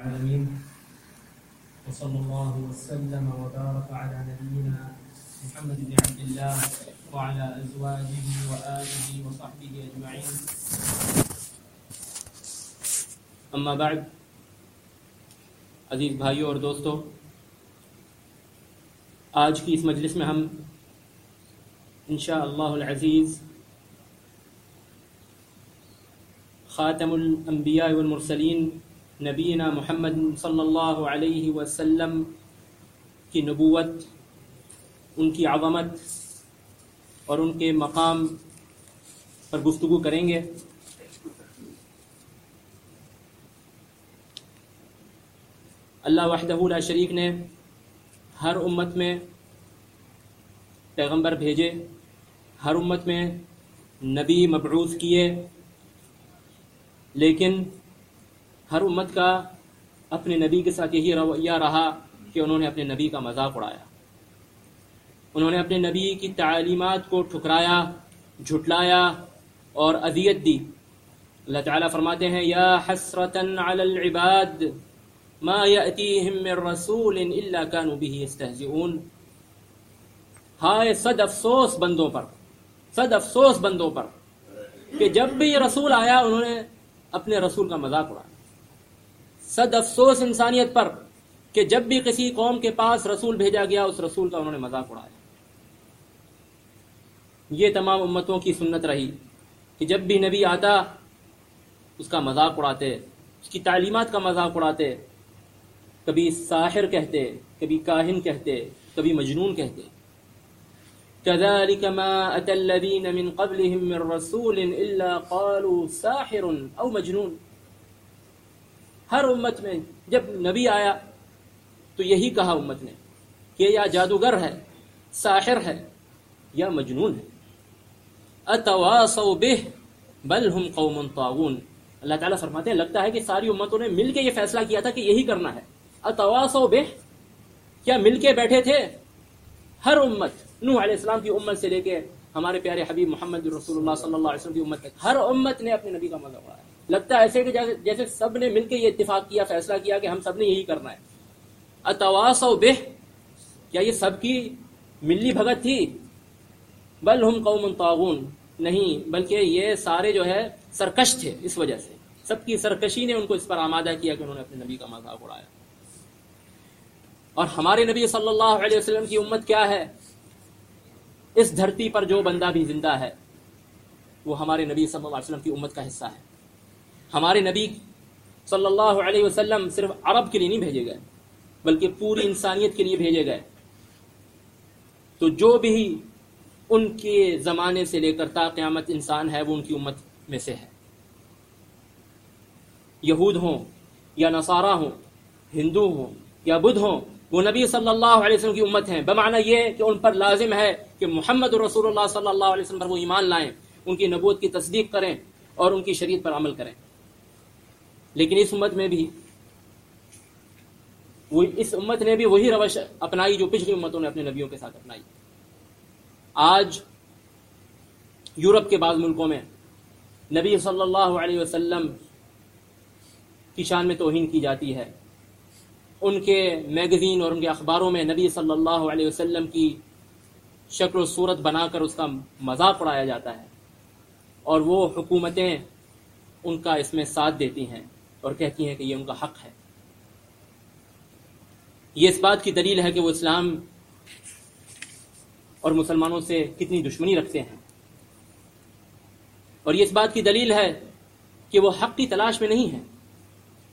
العالمين. وصلى الله وسلم وبارك على نبينا محمد بن عبد الله وعلى أزواجه وآله وصحبه أجمعين. أما بعد عزیز بھائیوں اور دوستوں، آج کی اس مجلس میں ہم انشاء اللہ العزیز خاتم الانبیاء والمرسلین نبینا محمد صلی اللہ علیہ وسلم کی نبوت، ان کی عظمت اور ان کے مقام پر گفتگو کریں گے۔ اللہ وحدہ لا شریک نے ہر امت میں پیغمبر بھیجے، ہر امت میں نبی مبعوث کیے، لیکن ہر امت کا اپنے نبی کے ساتھ یہی رویہ رہا کہ انہوں نے اپنے نبی کا مذاق اڑایا۔ انہوں نے اپنے نبی کی تعلیمات کو ٹھکرایا، جھٹلایا اور اذیت دی۔ اللہ تعالیٰ فرماتے ہیں، یا حسرتن علی العباد ما یأتیہم من رسول الا کانوا به یستہزئون۔ ہائے صد افسوس بندوں پر، صد افسوس بندوں پر کہ جب بھی یہ رسول آیا، انہوں نے اپنے رسول کا مذاق اڑایا۔ صد افسوس انسانیت پر کہ جب بھی کسی قوم کے پاس رسول بھیجا گیا، اس رسول کا انہوں نے مذاق اڑایا۔ یہ تمام امتوں کی سنت رہی کہ جب بھی نبی آتا، اس کا مذاق اڑاتے، اس کی تعلیمات کا مذاق اڑاتے۔ کبھی ساحر کہتے، کبھی کاہن کہتے، کبھی مجنون کہتے۔ كذلك ما أتى الذين من قبلهم من رسول إلا قالوا ساحر أو مجنون۔ ہر امت میں جب نبی آیا تو یہی کہا امت نے کہ یا جادوگر ہے، ساحر ہے یا مجنون ہے۔ اتواصوا به بل هم قوم طاغون۔ اللہ تعالیٰ فرماتے ہیں، لگتا ہے کہ ساری امتوں نے مل کے یہ فیصلہ کیا تھا کہ یہی کرنا ہے۔ اتواصوا به، کیا مل کے بیٹھے تھے؟ ہر امت، نوح علیہ السلام کی امت سے لے کے ہمارے پیارے حبیب محمد رسول اللہ صلی اللہ علیہ وسلم کی امت تک، ہر امت نے اپنے نبی کا مذہب اڑایا۔ لگتا ہے ایسے کہ جیسے جیسے سب نے مل کے یہ اتفاق کیا، فیصلہ کیا کہ ہم سب نے یہی کرنا ہے۔ اتواصوا به کیا یہ سب کی ملی بھگت تھی؟ بل ہم قوم طاغون، نہیں، بلکہ یہ سارے جو ہے سرکش تھے اس وجہ سے۔ سب کی سرکشی نے ان کو اس پر آمادہ کیا کہ انہوں نے اپنے نبی کا مذاق اڑایا۔ اور ہمارے نبی صلی اللہ علیہ وسلم کی امت کیا ہے؟ اس دھرتی پر جو بندہ بھی زندہ ہے، وہ ہمارے نبی صلی اللہ علیہ وسلم کی امت کا حصہ ہے۔ ہمارے نبی صلی اللہ علیہ وسلم صرف عرب کے لیے نہیں بھیجے گئے، بلکہ پوری انسانیت کے لیے بھیجے گئے۔ تو جو بھی ان کے زمانے سے لے کر تا قیامت انسان ہے، وہ ان کی امت میں سے ہے۔ یہود ہوں یا نصارہ ہوں، ہندو ہوں یا بدھ ہوں، وہ نبی صلی اللہ علیہ وسلم کی امت ہیں۔ بمعنی یہ کہ ان پر لازم ہے کہ محمد رسول اللہ صلی اللہ علیہ وسلم پر وہ ایمان لائیں، ان کی نبوت کی تصدیق کریں اور ان کی شریعت پر عمل کریں۔ لیکن اس امت میں بھی، وہ اس امت نے بھی وہی روش اپنائی جو پچھلی امتوں نے اپنے نبیوں کے ساتھ اپنائی۔ آج یورپ کے بعض ملکوں میں نبی صلی اللہ علیہ وسلم کی شان میں توہین کی جاتی ہے۔ ان کے میگزین اور ان کے اخباروں میں نبی صلی اللہ علیہ وسلم کی شکل و صورت بنا کر اس کا مذاق اڑایا جاتا ہے اور وہ حکومتیں ان کا اس میں ساتھ دیتی ہیں۔ اور کہتی ہیں کہ یہ ان کا حق ہے۔ یہ اس بات کی دلیل ہے کہ وہ اسلام اور مسلمانوں سے کتنی دشمنی رکھتے ہیں۔ اور یہ اس بات کی دلیل ہے کہ وہ حق کی تلاش میں نہیں ہے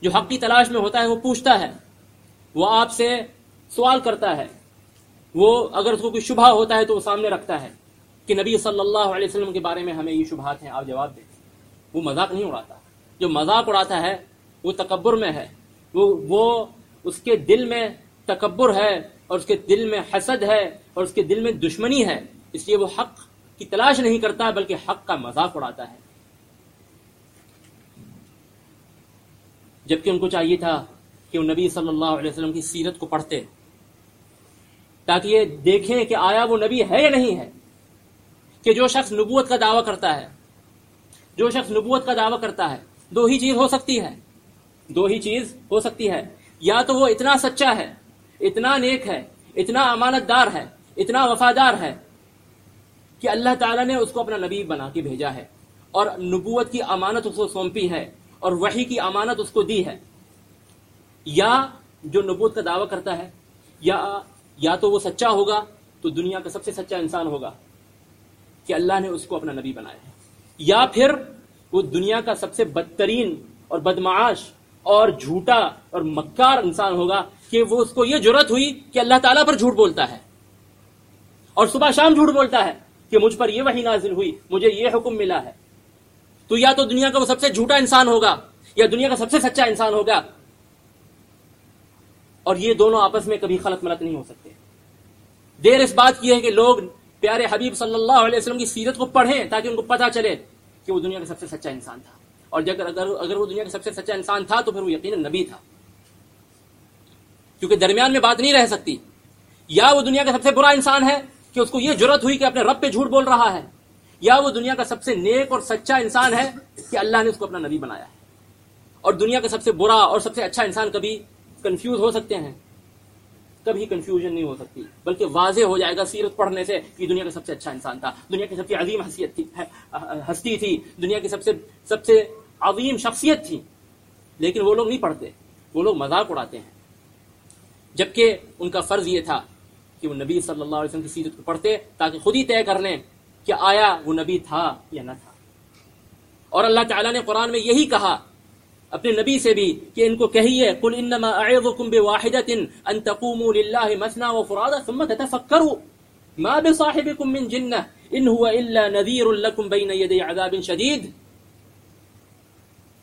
جو حق کی تلاش میں ہوتا ہے وہ پوچھتا ہے، وہ آپ سے سوال کرتا ہے۔ وہ اگر اس کو کوئی شبہ ہوتا ہے تو وہ سامنے رکھتا ہے کہ نبی صلی اللہ علیہ وسلم کے بارے میں ہمیں یہ شبہات ہیں، آپ جواب دیں۔ وہ مذاق نہیں اڑاتا۔ جو مذاق اڑاتا ہے وہ تکبر میں ہے۔ وہ وہ اس کے دل میں تکبر ہے اور اس کے دل میں حسد ہے اور اس کے دل میں دشمنی ہے۔ اس لیے وہ حق کی تلاش نہیں کرتا بلکہ حق کا مذاق اڑاتا ہے۔ جبکہ ان کو چاہیے تھا کہ وہ نبی صلی اللہ علیہ وسلم کی سیرت کو پڑھتے، تاکہ یہ دیکھیں کہ آیا وہ نبی ہے یا نہیں ہے۔ کہ جو شخص نبوت کا دعویٰ کرتا ہے، جو شخص نبوت کا دعویٰ کرتا ہے، دو ہی چیز ہو سکتی ہے۔ دو ہی چیز ہو سکتی ہے۔ یا تو وہ اتنا سچا ہے، اتنا نیک ہے، اتنا امانت دار ہے، اتنا وفادار ہے کہ اللہ تعالیٰ نے اس کو اپنا نبی بنا کے بھیجا ہے۔ اور نبوت کی امانت اس کو سونپی ہے اور وہی کی امانت اس کو دی ہے۔ یا جو نبوت کا دعویٰ کرتا ہے، یا یا تو وہ سچا ہوگا تو دنیا کا سب سے سچا انسان ہوگا کہ اللہ نے اس کو اپنا نبی بنایا ہے۔ یا پھر وہ دنیا کا سب سے بدترین اور بدمعاش اور جھوٹا اور مکار انسان ہوگا کہ وہ اس کو یہ ضرورت ہوئی کہ اللہ تعالیٰ پر جھوٹ بولتا ہے۔ اور صبح شام جھوٹ بولتا ہے کہ مجھ پر یہ وہی نازل ہوئی، مجھے یہ حکم ملا ہے۔ تو یا تو دنیا کا وہ سب سے جھوٹا انسان ہوگا یا دنیا کا سب سے سچا انسان ہوگا۔ اور یہ دونوں آپس میں کبھی خلط ملت نہیں ہو سکتے۔ دیر اس بات کی ہے کہ لوگ پیارے حبیب صلی اللہ علیہ وسلم کی سیرت کو پڑھیں تاکہ ان کو پتا چلے کہ وہ دنیا کا سب سے سچا انسان تھا۔ اور اگر اگر, اگر وہ دنیا کا سب سے سچا انسان تھا تو پھر وہ یقیناً نبی تھا۔ کیونکہ درمیان میں بات نہیں رہ سکتی۔ یا وہ دنیا کا سب سے برا انسان ہے کہ اس کو یہ ضرورت ہوئی کہ اپنے رب پہ جھوٹ بول رہا ہے یا وہ دنیا کا سب سے نیک اور سچا انسان ہے کہ اللہ نے اس کو اپنا نبی بنایا ہے۔ اور دنیا کا سب سے برا اور سب سے اچھا انسان کبھی کنفیوز ہو سکتے ہیں۔ کبھی کنفیوژن نہیں ہو سکتی۔ بلکہ واضح ہو جائے گا سیرت پڑھنے سے کہ دنیا کا سب سے اچھا انسان تھا، دنیا کی سب سے عظیم حیثیت تھی ہستی تھی، دنیا کی سب سے سب سے عظیم شخصیت تھی۔ لیکن وہ لوگ نہیں پڑھتے، وہ لوگ مذاق اڑاتے ہیں۔ جبکہ ان کا فرض یہ تھا کہ وہ نبی صلی اللہ علیہ وسلم کی سیرت کو پڑھتے تاکہ خود ہی طے کر لیں کہ آیا وہ نبی تھا یا نہ تھا۔ اور اللہ تعالیٰ نے قرآن میں یہی کہا اپنے نبی سے بھی کہ ان کو کہیے، قل انما اعظكم بواحده ان تقوموا لله مثنى وفرادا ثم تتفكروا ما بصاحبكم من جنة ان هو الا نذير لكم بين يدي عذاب شديد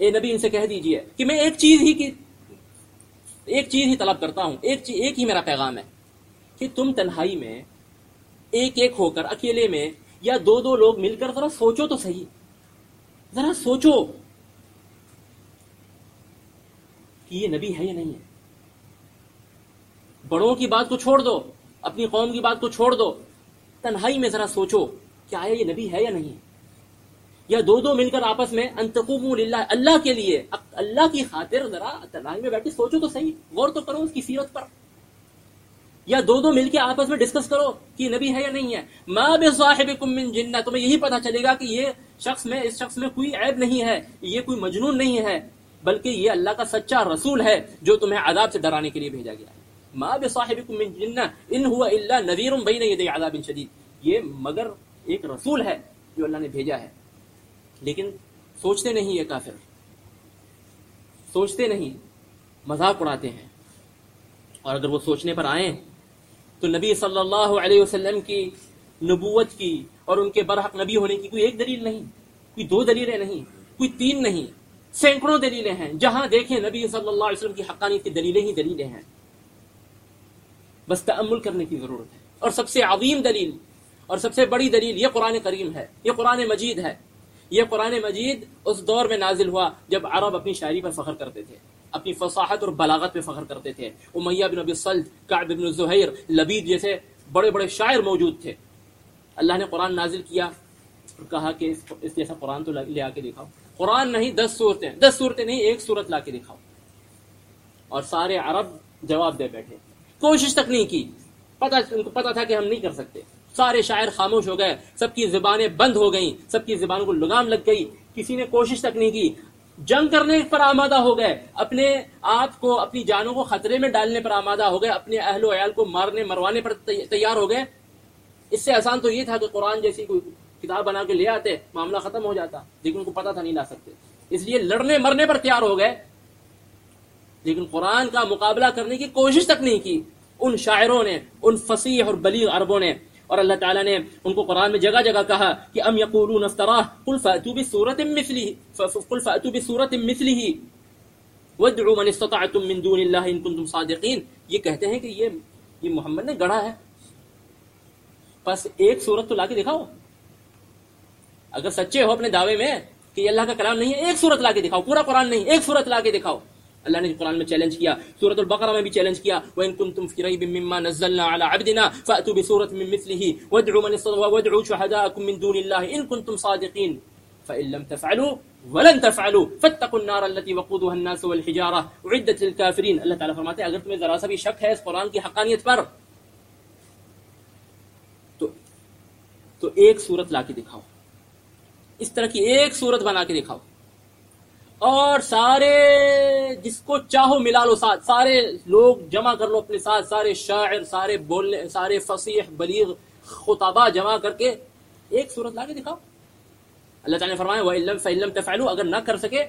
اے نبی ان سے کہہ دیجیے کہ میں ایک چیز ہی کی ایک چیز ہی طلب کرتا ہوں، ایک چیز ایک ہی میرا پیغام ہے کہ تم تنہائی میں ایک ایک ہو کر اکیلے میں یا دو دو لوگ مل کر ذرا سوچو تو صحیح۔ ذرا سوچو۔ کہ یہ نبی ہے یا نہیں ہے؟ بڑوں کی بات کو چھوڑ دو، اپنی قوم کی بات کو چھوڑ دو۔ تنہائی میں ذرا سوچو کہ آیا یہ نبی ہے یا نہیں یا دو دو مل کر آپس میں انتقوم للہ، اللہ کے لیے، اللہ کی خاطر ذرا تنہائی میں بیٹھے، سوچو تو صحیح، غور تو کرو اس کی سیرت پر۔ یا دو دو مل کے آپس میں ڈسکس کرو کہ نبی ہے یا نہیں ہے۔ ماں بے صاحب من جنہ تمہیں یہی پتا چلے گا کہ یہ شخص میں، اس شخص میں کوئی عیب نہیں ہے، یہ کوئی مجنون نہیں ہے۔ بلکہ یہ اللہ کا سچا رسول ہے جو تمہیں عذاب سے ڈرانے کے لیے بھیجا گیا ہے۔ ماں بے صاحب من جنہ ان ہوا اللہ نذیر بین ید عذاب شدید۔ یہ مگر ایک رسول ہے جو اللہ نے بھیجا ہے۔ لیکن سوچتے نہیں یہ کافر۔ سوچتے نہیں، مذاق اڑاتے ہیں۔ اور اگر وہ سوچنے پر آئیں تو نبی صلی اللہ علیہ وسلم کی نبوت کی اور ان کے برحق نبی ہونے کی کوئی ایک دلیل نہیں، کوئی دو دلیلیں نہیں، کوئی تین نہیں۔ سینکڑوں دلیلیں ہیں۔ جہاں دیکھیں نبی صلی اللہ علیہ وسلم کی حقانیت کی دلیلیں ہی دلیلیں ہیں۔ بس تعمل کرنے کی ضرورت ہے۔ اور سب سے عظیم دلیل اور سب سے بڑی دلیل یہ قرآن کریم ہے۔ یہ قرآن مجید ہے۔ یہ قرآن مجید اس دور میں نازل ہوا جب عرب اپنی شاعری پر فخر کرتے تھے۔ اپنی فصاحت اور بلاغت پہ فخر کرتے تھے۔ امیہ بن ابی صلد، کعب بن زہیر، لبید جیسے بڑے بڑے شاعر موجود تھے۔ اللہ نے قرآن نازل کیا اور کہا کہ اس جیسا قرآن تو لے آ کے دکھاؤ۔ قرآن نہیں، دس صورتیں۔ دس صورتیں نہیں، ایک صورت لا کے دکھاؤ۔ اور سارے عرب جواب دے بیٹھے۔ کوشش تک نہیں کی۔ پتا ان کو پتا تھا کہ ہم نہیں کر سکتے۔ سارے شاعر خاموش ہو گئے۔ سب کی زبانیں بند ہو گئیں۔ سب کی زبانوں کو لگام لگ گئی۔ کسی نے کوشش تک نہیں کی۔ جنگ کرنے پر آمادہ ہو گئے۔ اپنے آپ کو، اپنی جانوں کو خطرے میں ڈالنے پر آمادہ ہو گئے۔ اپنے اہل و عیال کو مارنے، مروانے پر تیار ہو گئے۔ اس سے آسان تو یہ تھا کہ قرآن جیسی کوئی کتاب بنا کے لے آتے، معاملہ ختم ہو جاتا، لیکن ان کو پتا تھا نہیں لا سکتے۔ اس لیے لڑنے مرنے پر تیار ہو گئے۔ لیکن قرآن کا مقابلہ کرنے کی کوشش تک نہیں کی۔ ان شاعروں نے، ان فصیح اور بلیغ عربوں نے۔ اور اللہ تعالیٰ نے ان کو قرآن میں جگہ جگہ کہا کہ ام یقولون افتراہ قل فأتوا بسورة مثله قل فأتوا بسورة مثله وادعوا من استطعتم من دون الله ان كنتم صادقین یہ کہتے ہیں کہ یہ یہ محمد نے گڑھا ہے۔ بس ایک سورت تو لا کے دکھاؤ۔ اگر سچے ہو اپنے دعوے میں کہ یہ اللہ کا کلام نہیں ہے، ایک سورت لا کے دکھاؤ، پورا قرآن نہیں، ایک سورت لا کے دکھاؤ۔ اللہ نے قرآن میں چیلنج کیا سورۃ البقرہ میں بھی چیلنج کیا، وَإِن كُنتُمْ فِي رَيْبٍ مِّمَّا نَزَّلْنَا عَلَى عَبْدِنَا فَأْتُوا بِسُورَةٍ مِّن مِّثْلِهِ وَادْعُوا مَنِ اسْتَطَعْتُم وَادْعُوا شُهَدَاءَكُم مِّن دُونِ اللَّهِ إِن كُنتُمْ صَادِقِينَ۔ فَإِن لَّمْ تَفْعَلُوا ولن تفعلوا فاتقوا النار التي وقودها الناس والحجاره اعدت للكافرين۔ اللہ تعالیٰ فرماتے ہیں، اگر تمہیں ذرا سا بھی شک ہے اس قرآن کی حقانیت پر، تو تو ایک صورت لا کے دکھاؤ۔ اس طرح کی ایک صورت بنا کے دکھاؤ۔ اور سارے جس کو چاہو ملا لو ساتھ، سارے لوگ جمع کر لو اپنے ساتھ، سارے شاعر، سارے بولنے، سارے فصیح، بلیغ، خطابہ جمع کر کے ایک صورت لا کے دکھاؤ۔ اللہ تعالیٰ نے فرمایا وَإِلَّمْ فَإِلَّمْ تَفْعَلُوا، اگر نہ کر سکے،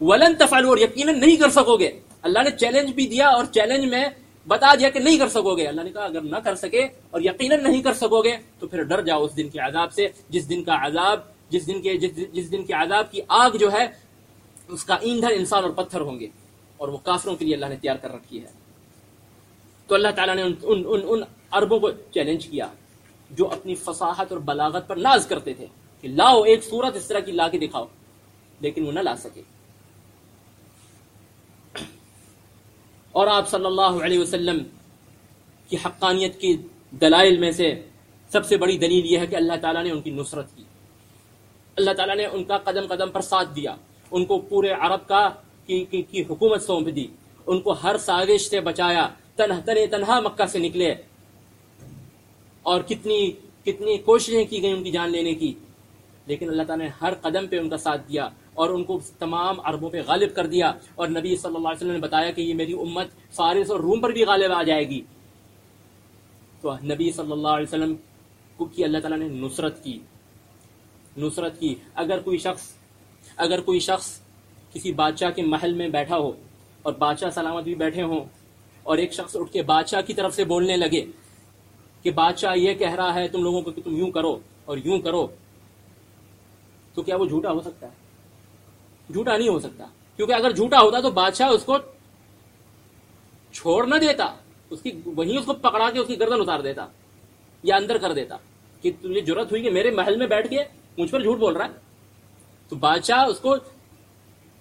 ولن تفعلوا، اور یقیناً نہیں کر سکو گے۔ اللہ نے چیلنج بھی دیا اور چیلنج میں بتا دیا کہ نہیں کر سکو گے۔ اللہ نے کہا، اگر نہ کر سکے اور یقیناً نہیں کر سکو گے، تو پھر ڈر جاؤ اس دن کے عذاب سے۔ جس دن کا عذاب جس دن کے جس, دن کے عذاب کی آگ جو ہے اس کا ایندھن انسان اور پتھر ہوں گے اور وہ کافروں کے لیے اللہ نے تیار کر رکھی ہے۔ تو اللہ تعالیٰ نے ان ان ان, ان عربوں کو چیلنج کیا جو اپنی فصاحت اور بلاغت پر ناز کرتے تھے کہ لاؤ ایک صورت اس طرح کی لا کے دکھاؤ لیکن وہ نہ لا سکے۔ اور آپ صلی اللہ علیہ وسلم کی حقانیت کی دلائل میں سے سب سے بڑی دلیل یہ ہے کہ اللہ تعالیٰ نے ان کی نصرت کی۔ اللہ تعالیٰ نے ان کا قدم قدم پر ساتھ دیا۔ ان کو پورے عرب کا کی, کی, کی حکومت سونپ دی۔ ان کو ہر سازش سے بچایا۔ تنہ تن تنہا مکہ سے نکلے۔ اور کتنی کتنی کوششیں کی گئی ان کی جان لینے کی۔ لیکن اللہ تعالیٰ نے ہر قدم پہ ان کا ساتھ دیا اور ان کو تمام عربوں پہ غالب کر دیا۔ اور نبی صلی اللہ علیہ وسلم نے بتایا کہ یہ میری امت فارس اور روم پر بھی غالب آ جائے گی۔ تو نبی صلی اللہ علیہ وسلم کو کی اللہ تعالیٰ نے نصرت کی۔ نصرت کی۔ اگر کوئی شخص اگر کوئی شخص کسی بادشاہ کے محل میں بیٹھا ہو اور بادشاہ سلامت بھی بیٹھے ہوں اور ایک شخص اٹھ کے بادشاہ کی طرف سے بولنے لگے کہ بادشاہ یہ کہہ رہا ہے تم لوگوں کو کہ تم یوں کرو اور یوں کرو، تو کیا وہ جھوٹا ہو سکتا ہے؟ جھوٹا نہیں ہو سکتا۔ کیونکہ اگر جھوٹا ہوتا تو بادشاہ اس کو چھوڑ نہ دیتا، اس کی وہیں اس کو پکڑا کے اس کی گردن اتار دیتا یا اندر کر دیتا کہ تجھے ضرورت ہوئی کہ میرے محل میں بیٹھ کے مجھ پر جھوٹ بول رہا ہے؟ تو بادشاہ اس کو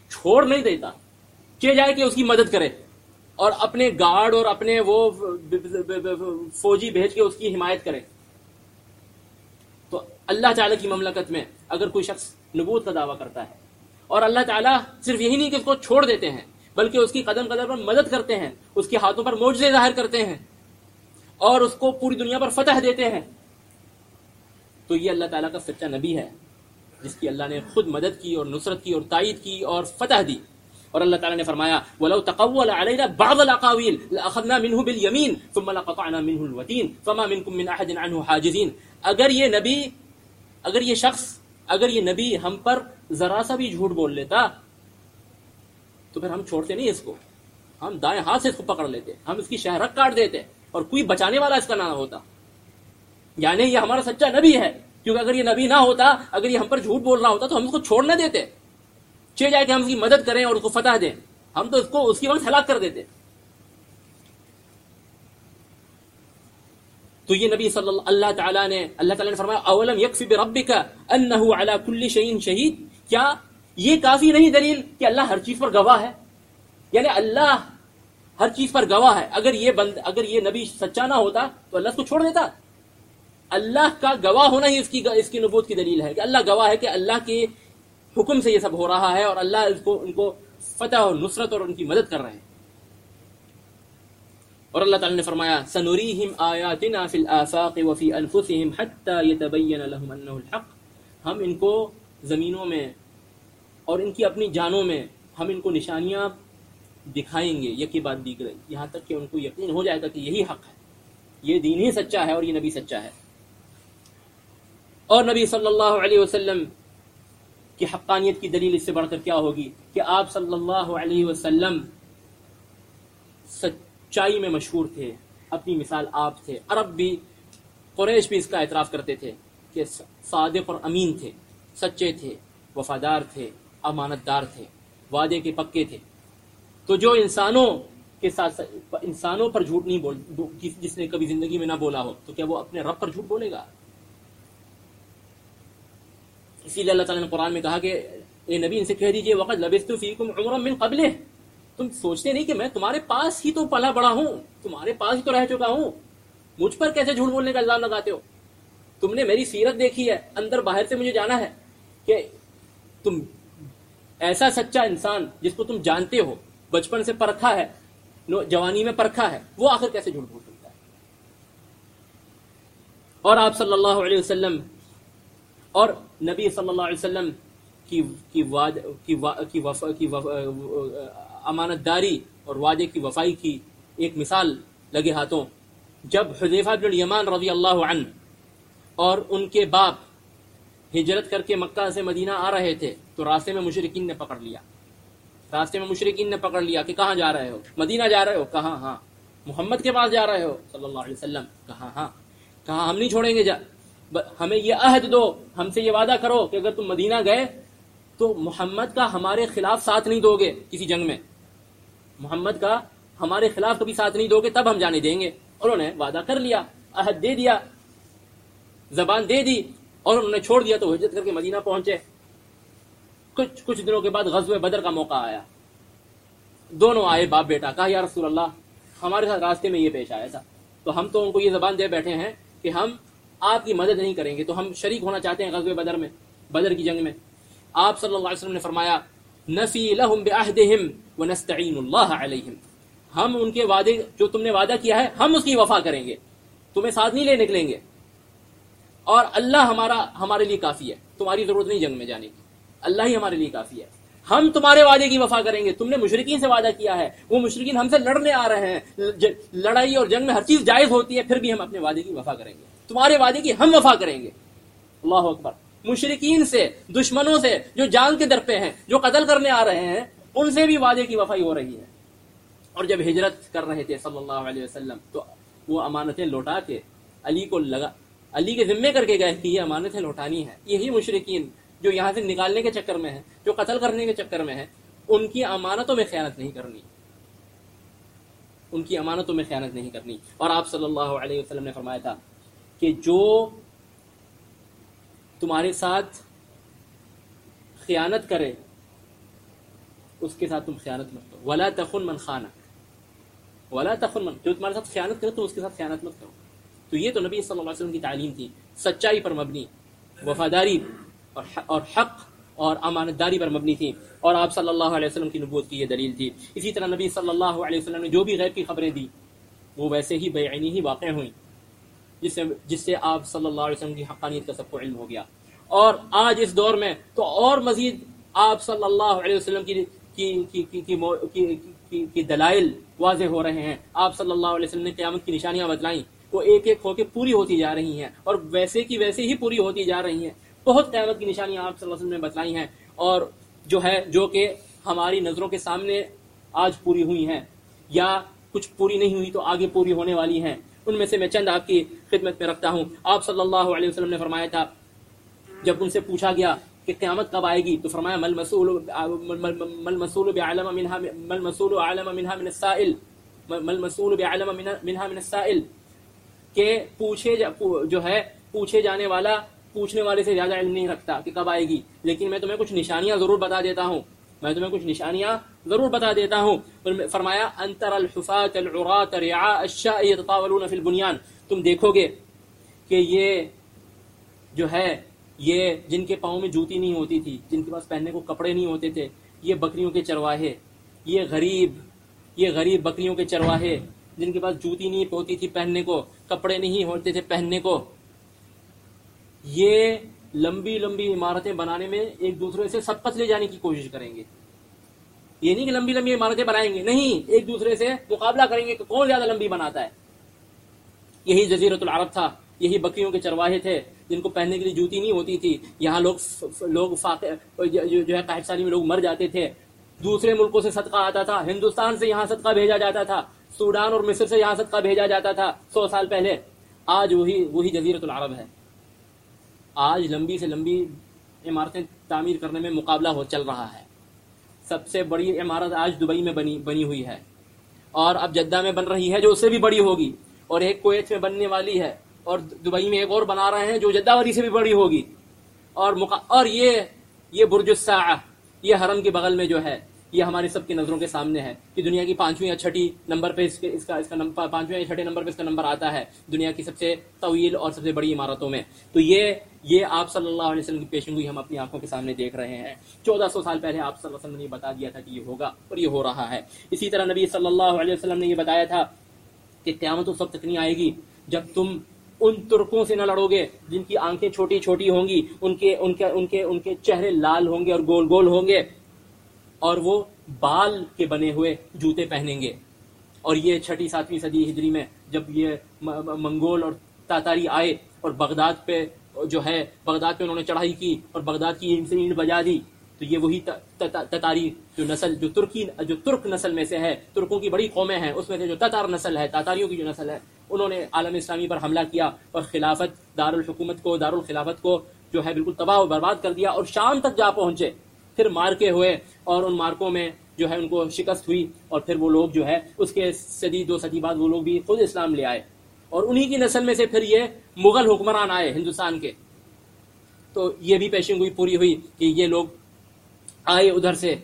چھوڑ نہیں دیتا۔ کہ جائے کہ اس کی مدد کرے اور اپنے گارڈ اور اپنے وہ فوجی بھیج کے اس کی حمایت کرے۔ تو اللہ تعالی کی مملکت میں اگر کوئی شخص نبوت کا دعویٰ کرتا ہے اور اللہ تعالیٰ صرف یہی نہیں کہ اس کو چھوڑ دیتے ہیں، بلکہ اس کی قدم قدم پر مدد کرتے ہیں، اس کے ہاتھوں پر موجے ظاہر کرتے ہیں اور اس کو پوری دنیا پر فتح دیتے ہیں۔ تو یہ اللہ تعالیٰ کا سچا نبی ہے، جس کی اللہ نے خود مدد کی اور نصرت کی اور تائید کی اور فتح دی۔ اور اللہ تعالیٰ نے فرمایا، وَلَوْ تَقَوَّلَ عَلَيْنَا بَعْضَ الْأَقَاوِيلِ لَأَخَذْنَا مِنْهُ بِالْيَمِينِ ثُمَّ لَقَطَعْنَا مِنْهُ الْوَتِينَ فَمَا مِنْكُمْ مِنْ أَحَدٍ عَنْهُ حَاجِزِينَ۔ اگر یہ نبی، اگر یہ شخص، اگر یہ نبی ہم پر ذرا سا بھی جھوٹ بول لیتا، تو پھر ہم چھوڑتے نہیں اس کو۔ ہم دائیں ہاتھ سے اس کو پکڑ لیتے، ہم اس کی شہرت کاٹ دیتے اور کوئی بچانے والا اس کا نہ ہوتا۔ یعنی یہ ہمارا سچا نبی ہے۔ کیونکہ اگر یہ نبی نہ ہوتا، اگر یہ ہم پر جھوٹ بول رہا ہوتا تو ہم اس کو چھوڑ نہ دیتے۔ چھ جائے کہ ہم اس کی مدد کریں اور اس کو فتح دیں۔ ہم تو اس کو، اس کی وقت ہلاک کر دیتے۔ تو یہ نبی صلی اللہ اللہ تعالیٰ نے، اللہ تعالیٰ نے فرمایا، اولم یکفی بربک انہو علی کل شئین شہید؟ کیا یہ کافی نہیں دلیل کہ اللہ ہر چیز پر گواہ ہے؟ یعنی اللہ ہر چیز پر گواہ ہے۔ اگر یہ بند، اگر یہ نبی سچا نہ ہوتا تو اللہ اس کو چھوڑ دیتا۔ اللہ کا گواہ ہونا ہی اس کی اس کی نبوت کی دلیل ہے کہ اللہ گواہ ہے کہ اللہ کے حکم سے یہ سب ہو رہا ہے اور اللہ اس کو ان کو فتح اور نصرت اور ان کی مدد کر رہے ہیں۔ اور اللہ تعالی نے فرمایا سنوریہم آیاتنا فی الآفاق وفی انفسہم حتی یتبین الحق. ہم ان کو زمینوں میں اور ان کی اپنی جانوں میں ہم ان کو نشانیاں دکھائیں گے یکی بات دیگر یہاں تک کہ ان کو یقین ہو جائے گا کہ یہی حق ہے۔ یہ دین ہی سچا ہے اور یہ نبی سچا ہے۔ اور نبی صلی اللہ علیہ وسلم کی حقانیت کی دلیل اس سے بڑھ کر کیا ہوگی کہ آپ صلی اللہ علیہ وسلم سچائی میں مشہور تھے، اپنی مثال آپ تھے۔ عرب بھی، قریش بھی اس کا اعتراف کرتے تھے کہ صادق اور امین تھے، سچے تھے، وفادار تھے امانت دار تھے، وعدے کے پکے تھے۔ تو جو انسانوں کے ساتھ انسانوں پر جھوٹ نہیں بول جس نے کبھی زندگی میں نہ بولا ہو، تو کیا وہ اپنے رب پر جھوٹ بولے گا؟ اسی لیے اللہ تعالیٰ نے قرآن میں کہا کہ اے نبی، ان سے کہہ دیجیے وقت لبستو فیکم عمرا من قبلہ تم سوچتے نہیں کہ میں تمہارے پاس ہی تو پلا بڑا ہوں، تمہارے پاس ہی تو رہ چکا ہوں۔ مجھ پر کیسے جھوٹ بولنے کا الزام لگاتے ہو؟ تم نے میری سیرت دیکھی ہے، اندر باہر سے مجھے جانا ہے کہ تم ایسا سچا انسان جس کو تم جانتے ہو، بچپن سے پرکھا ہے جوانی میں پرکھا ہے، وہ آخر کیسے جھوٹ بول سکتا ہے؟ اور آپ صلی اللہ علیہ وسلم اور نبی صلی اللہ علیہ وسلم کی کی کی کی وفا کی امانت داری اور وعدے کی وفائی کی ایک مثال لگے ہاتھوں۔ جب حذیفہ بن یمان رضی اللہ عنہ اور ان کے باپ ہجرت کر کے مکہ سے مدینہ آ رہے تھے، تو راستے میں مشرقین نے پکڑ لیا۔ راستے میں مشرقین نے پکڑ لیا کہ کہاں جا رہے ہو؟ مدینہ جا رہے ہو؟ کہاں؟ ہاں۔ محمد کے پاس جا رہے ہو؟ صلی اللہ علیہ وسلم۔ کہاں؟ ہاں۔ کہاں؟ ہم نہیں چھوڑیں گے جا ہمیں یہ عہد دو، ہم سے یہ وعدہ کرو کہ اگر تم مدینہ گئے تو محمد کا ہمارے خلاف ساتھ نہیں دو گے کسی جنگ میں۔ محمد کا ہمارے خلاف کبھی ساتھ نہیں دو گے، تب ہم جانے دیں گے۔ اور انہوں نے وعدہ کر لیا، عہد دے دیا، زبان دے دی، اور انہوں نے چھوڑ دیا تو حجت کر کے مدینہ پہنچے۔ کچھ کچھ دنوں کے بعد غزوہ بدر کا موقع آیا۔ دونوں آئے، باپ بیٹا کہا، یا رسول اللہ، ہمارے ساتھ راستے میں یہ پیش آیا تھا۔ تو ہم تو ان کو یہ زبان دے بیٹھے ہیں کہ ہم آپ کی مدد نہیں کریں گے تو ہم شریک ہونا چاہتے ہیں غزوہ بدر میں، بدر کی جنگ میں۔ آپ صلی اللہ علیہ وسلم نے فرمایا نفی لہم بعہدہم ونستعین اللہ علیہم ہم ان کے وعدے، جو تم نے وعدہ کیا ہے، ہم اس کی وفا کریں گے۔ تمہیں ساتھ نہیں لے نکلیں گے۔ اور اللہ ہمارا، ہمارے لیے کافی ہے۔ تمہاری ضرورت نہیں جنگ میں جانے کی۔ اللہ ہی ہمارے لیے کافی ہے۔ ہم تمہارے وعدے کی وفا کریں گے۔ تم نے مشرقین سے وعدہ کیا ہے۔ وہ مشرقین ہم سے لڑنے آ رہے ہیں۔ لڑائی اور جنگ میں ہر چیز جائز ہوتی ہے، پھر بھی ہم اپنے وعدے کی وفا کریں گے۔ تمہارے وعدے کی ہم وفا کریں گے۔ اللہ اکبر۔ مشرقین سے، دشمنوں سے، جو جان کے در پہ ہیں، جو قتل کرنے آ رہے ہیں، ان سے بھی وعدے کی وفائی ہو رہی ہے۔ اور جب ہجرت کر رہے تھے صلی اللہ علیہ وسلم، تو وہ امانتیں لوٹا کے علی کو لگا۔ علی کے ذمے کر کے گئے کہ یہ امانتیں لوٹانی ہے یہی مشرقین جو یہاں سے نکالنے کے چکر میں ہیں، جو قتل کرنے کے چکر میں ہیں، ان کی امانتوں میں خیانت نہیں کرنی۔ ان کی امانتوں میں خیانت نہیں کرنی۔ اور آپ صلی اللہ علیہ وسلم نے فرمایا تھا کہ جو تمہارے ساتھ خیانت کرے، اس کے ساتھ تم خیانت مت کرو۔ ولا تخن من خانہ ولا تخن من جو تمہارے ساتھ خیانت کرے تو اس کے ساتھ خیانت مت کرو۔ تو یہ تو نبی صلی اللہ علیہ وسلم کی تعلیم تھی۔ سچائی پر مبنی، وفاداری اور حق اور امانت داری پر مبنی تھی۔ اور آپ صلی اللہ علیہ وسلم کی نبوت کی یہ دلیل تھی۔ اسی طرح نبی صلی اللہ علیہ وسلم نے جو بھی غیب کی خبریں دی، وہ ویسے ہی بے ہی واقع ہوئیں۔ جس سے جس سے آپ صلی اللہ علیہ وسلم کی حقانیت کا سب کو علم ہو گیا۔ اور آج اس دور میں تو اور مزید آپ صلی اللہ علیہ وسلم کی کی, کی, کی, کی, کی دلائل واضح ہو رہے ہیں۔ آپ صلی اللہ علیہ وسلم نے قیامت کی نشانیاں بتلائیں۔ وہ ایک ایک ہو کے پوری ہوتی جا رہی ہیں اور ویسے کی ویسے ہی پوری ہوتی جا رہی ہیں۔ بہت قیامت کی نشانیاں آپ صلی اللہ علیہ وسلم نے بتلائی ہیں۔ اور جو ہے جو کہ ہماری نظروں کے سامنے آج پوری ہوئی ہیں۔ یا کچھ پوری نہیں ہوئی تو آگے پوری ہونے والی ہیں۔ ان میں سے میں چند آپ کی خدمت میں رکھتا ہوں۔ آپ صلی اللہ علیہ وسلم نے فرمایا تھا، جب ان سے پوچھا گیا کہ قیامت کب آئے گی، تو فرمایا، مل مسول مل مسول بعلم منها مل مسول عالم منها من السائل۔ مل مسول بعلم منها من السائل۔ کہ پوچھے جو ہے، پوچھے جانے والا، پوچھنے والے سے زیادہ علم نہیں رکھتا کہ کب آئے گی۔ لیکن میں تمہیں کچھ نشانیاں ضرور بتا دیتا ہوں۔ میں تمہیں کچھ نشانیاں ضرور بتا دیتا ہوں۔ فرمایا انتر الحفاظ العراۃ رعاء الشاء يتطاولون في البنيان۔ تم دیکھو گے کہ یہ جو ہے، یہ جن کے پاؤں میں جوتی نہیں ہوتی تھی، جن کے پاس پہننے کو کپڑے نہیں ہوتے تھے، یہ بکریوں کے چرواہے، یہ غریب یہ غریب بکریوں کے چرواہے، جن کے پاس جوتی نہیں ہوتی تھی پہننے کو، کپڑے نہیں ہوتے تھے پہننے کو، یہ لمبی لمبی عمارتیں بنانے میں ایک دوسرے سے سبقت لے جانے کی کوشش کریں گے۔ یہ نہیں کہ لمبی لمبی عمارتیں بنائیں گے، نہیں، ایک دوسرے سے مقابلہ کریں گے کہ کون زیادہ لمبی بناتا ہے۔ یہی جزیرت العرب تھا، یہی بکریوں کے چرواہے تھے جن کو پہننے کے لیے جوتی نہیں ہوتی تھی۔ یہاں لوگ لوگ جو ہے قائد سالی میں لوگ مر جاتے تھے۔ دوسرے ملکوں سے صدقہ آتا تھا، ہندوستان سے یہاں صدقہ بھیجا جاتا تھا۔ سوڈان اور مصر سے یہاں صدقہ بھیجا جاتا تھا سو سال پہلے۔ آج وہی وہی جزیرت العرب ہے۔ آج لمبی سے لمبی عمارتیں تعمیر کرنے میں مقابلہ ہو چل رہا ہے۔ سب سے بڑی عمارت آج دبئی میں بنی بنی ہوئی ہے۔ اور اب جدہ میں بن رہی ہے جو اس سے بھی بڑی ہوگی۔ اور ایک کویت میں بننے والی ہے۔ اور دبئی میں ایک اور بنا رہے ہیں جو جدہ والی سے بھی بڑی ہوگی۔ اور مقا... اور یہ یہ برج الساعہ، یہ حرم کے بغل میں جو ہے۔ یہ ہماری سب کی نظروں کے سامنے ہے کہ دنیا کی پانچویں یا چھٹی نمبر پہ اس اس کا اس کا پانچویں یا چھٹے نمبر پہ اس کا نمبر آتا ہے دنیا کی سب سے طویل اور سب سے بڑی عمارتوں میں۔ تو یہ یہ آپ صلی اللہ علیہ وسلم کی پیشن گوئی ہم اپنی آنکھوں کے سامنے دیکھ رہے ہیں۔ چودہ سو سال پہلے آپ صلی اللہ علیہ وسلم نے یہ بتا دیا تھا کہ یہ ہوگا اور یہ ہو رہا ہے۔ اسی طرح نبی صلی اللہ علیہ وسلم نے یہ بتایا تھا کہ قیامت اس وقت تک نہیں آئے گی جب تم ان ترکوں سے نہ لڑو گے جن کی آنکھیں چھوٹی چھوٹی ہوں گی، ان کے ان کے ان کے ان کے چہرے لال ہوں گے اور گول گول ہوں گے۔ اور وہ بال کے بنے ہوئے جوتے پہنیں گے۔ اور یہ چھٹی ساتویں صدی ہجری میں جب یہ منگول اور تاتاری آئے اور بغداد پہ جو ہے، بغداد پہ انہوں نے چڑھائی کی اور بغداد کی اینٹ سے اینٹ بجا دی، تو یہ وہی تتاری جو نسل، جو ترکی، جو ترک نسل میں سے ہے، ترکوں کی بڑی قومیں ہیں، اس میں سے جو تتار نسل ہے، تاتاریوں کی جو نسل ہے، انہوں نے عالم اسلامی پر حملہ کیا اور خلافت دار الحکومت کو دار الخلافت کو جو ہے بالکل تباہ و برباد کر دیا اور شام تک جا پہنچے۔ پھر مارکے ہوئے اور ان مارکوں میں جو ہے ان کو شکست ہوئی اور پھر وہ لوگ جو ہے اس کے صدی دو صدی بعد وہ لوگ بھی خود اسلام لے آئے اور انہی کی نسل میں سے پھر یہ مغل حکمران آئے ہندوستان کے۔ تو یہ بھی پیشن گوئی پوری ہوئی کہ یہ لوگ آئے ادھر سے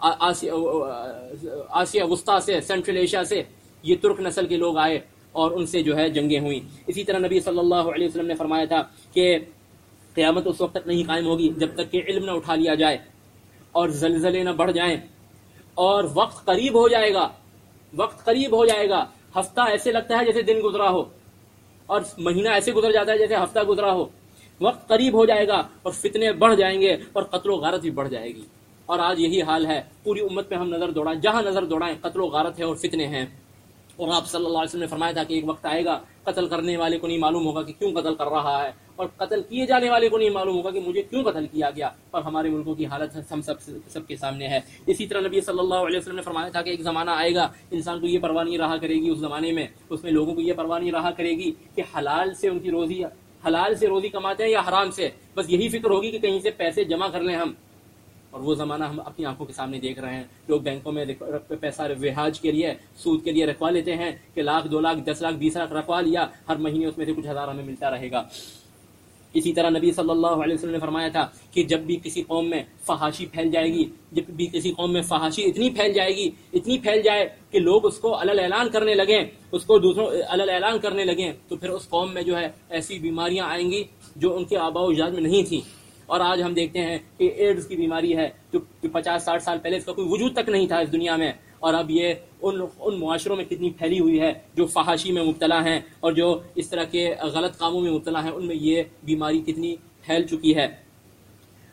آسیا وسطی سے سینٹرل ایشیا سے یہ ترک نسل کے لوگ آئے اور ان سے جو ہے جنگیں ہوئیں۔ اسی طرح نبی صلی اللہ علیہ وسلم نے فرمایا تھا کہ قیامت اس وقت تک نہیں قائم ہوگی جب تک کہ علم نہ اٹھا لیا جائے۔ اور زلزلے نہ بڑھ جائیں اور وقت قریب ہو جائے گا، وقت قریب ہو جائے گا۔ ہفتہ ایسے لگتا ہے جیسے دن گزرا ہو اور مہینہ ایسے گزر جاتا ہے جیسے ہفتہ گزرا ہو۔ وقت قریب ہو جائے گا اور فتنے بڑھ جائیں گے اور قتل و غارت بھی بڑھ جائے گی۔ اور آج یہی حال ہے، پوری امت پہ ہم نظر دوڑائیں، جہاں نظر دوڑائیں قتل و غارت ہے اور فتنے ہیں۔ اور آپ صلی اللہ علیہ وسلم نے فرمایا تھا کہ ایک وقت آئے گا، قتل کرنے والے کو نہیں معلوم ہوگا کہ کیوں قتل کر رہا ہے، اور قتل کیے جانے والے کو نہیں معلوم ہوگا کہ مجھے کیوں قتل کیا گیا، اور ہمارے ملکوں کی حالت ہم سب سب کے سامنے ہے۔ اسی طرح نبی صلی اللہ علیہ وسلم نے فرمایا تھا کہ ایک زمانہ آئے گا، انسان کو یہ پرواہ نہیں رہا کرے گی اس زمانے میں، اس میں لوگوں کو یہ پرواہ نہیں رہا کرے گی کہ حلال سے ان کی روزی حلال سے روزی کماتے ہیں یا حرام سے، بس یہی فکر ہوگی کہ کہیں سے پیسے جمع کر لیں ہم۔ اور وہ زمانہ ہم اپنی آنکھوں کے سامنے دیکھ رہے ہیں۔ لوگ بینکوں میں پیسہ وحاج کے لیے، سود کے لیے رکھوا لیتے ہیں کہ لاکھ، دو لاکھ، دس لاکھ، بیس لاکھ رکھوا لیا، ہر مہینے اس میں سے کچھ ہزار ہمیں ملتا رہے گا۔ اسی طرح نبی صلی اللہ علیہ وسلم نے فرمایا تھا کہ جب بھی کسی قوم میں فحاشی پھیل جائے گی، جب بھی کسی قوم میں فحاشی اتنی پھیل جائے گی، اتنی پھیل جائے کہ لوگ اس کو الل اعلان کرنے لگیں، اس کو دوسروں الل اعلان کرنے لگیں، تو پھر اس قوم میں جو ہے ایسی بیماریاں آئیں گی جو ان کے آبا و اجاد میں نہیں تھیں۔ اور آج ہم دیکھتے ہیں کہ ایڈز کی بیماری ہے جو پچاس ساٹھ سال پہلے اس کا کوئی وجود تک نہیں تھا اس دنیا میں۔ اور اب یہ ان ان معاشروں میں کتنی پھیلی ہوئی ہے جو فحاشی میں مبتلا ہیں اور جو اس طرح کے غلط کاموں میں مبتلا ہیں، ان میں یہ بیماری کتنی پھیل چکی ہے۔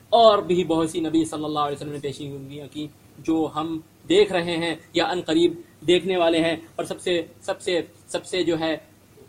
اور بھی بہت سی نبی صلی اللہ علیہ وسلم نے پیشی کی جو ہم دیکھ رہے ہیں یا ان قریب دیکھنے والے ہیں۔ اور سب سے سب سے سب سے جو ہے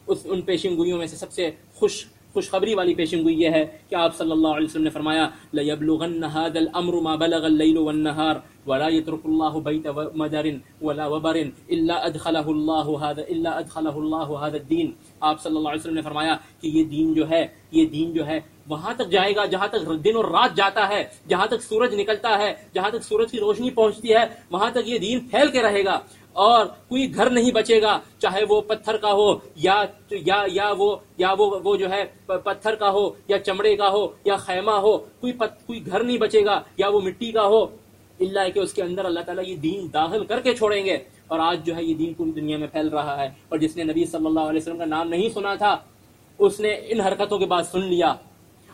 اس ان پیشن گوئیوں میں سے سب سے خوش خوشخبری والی پیشن گوئی یہ ہے کہ آپ صلی اللہ علیہ وسلم نے فرمایا، لَيَبْلُغَنَّ هَذَا الْأَمْرُ مَا بَلَغَ اللَّيْلُ وَالنَّهَارُ وَلَا يَتْرُكُ اللَّهُ بَيْتَ مَدَرٍ وَلَا وَبَرٍ إِلَّا أَدْخَلَهُ اللَّهُ هَذَا إِلَّا أَدْخَلَهُ اللَّهُ هَذَا الدِّينَ۔ آپ صلی اللہ علیہ وسلم نے فرمایا کہ یہ دین جو ہے، یہ دین جو ہے، وہاں تک جائے گا، جہاں تک دن اور رات جاتا ہے، جہاں تک سورج نکلتا ہے، جہاں تک سورج کی روشنی پہنچتی ہے، وہاں تک یہ دین پھیل کے رہے گا۔ اور کوئی گھر نہیں بچے گا چاہے وہ پتھر کا ہو یا یا یا وہ یا وہ وہ جو ہے پتھر کا ہو یا چمڑے کا ہو یا خیمہ ہو کوئی پت, کوئی گھر نہیں بچے گا یا وہ مٹی کا ہو۔ اللہ کہ اس کے اندر اللہ تعالیٰ یہ دین داخل کر کے چھوڑیں گے۔ اور آج جو ہے یہ دین پوری دنیا میں پھیل رہا ہے۔ اور جس نے نبی صلی اللہ علیہ وسلم کا نام نہیں سنا تھا اس نے ان حرکتوں کے بعد سن لیا۔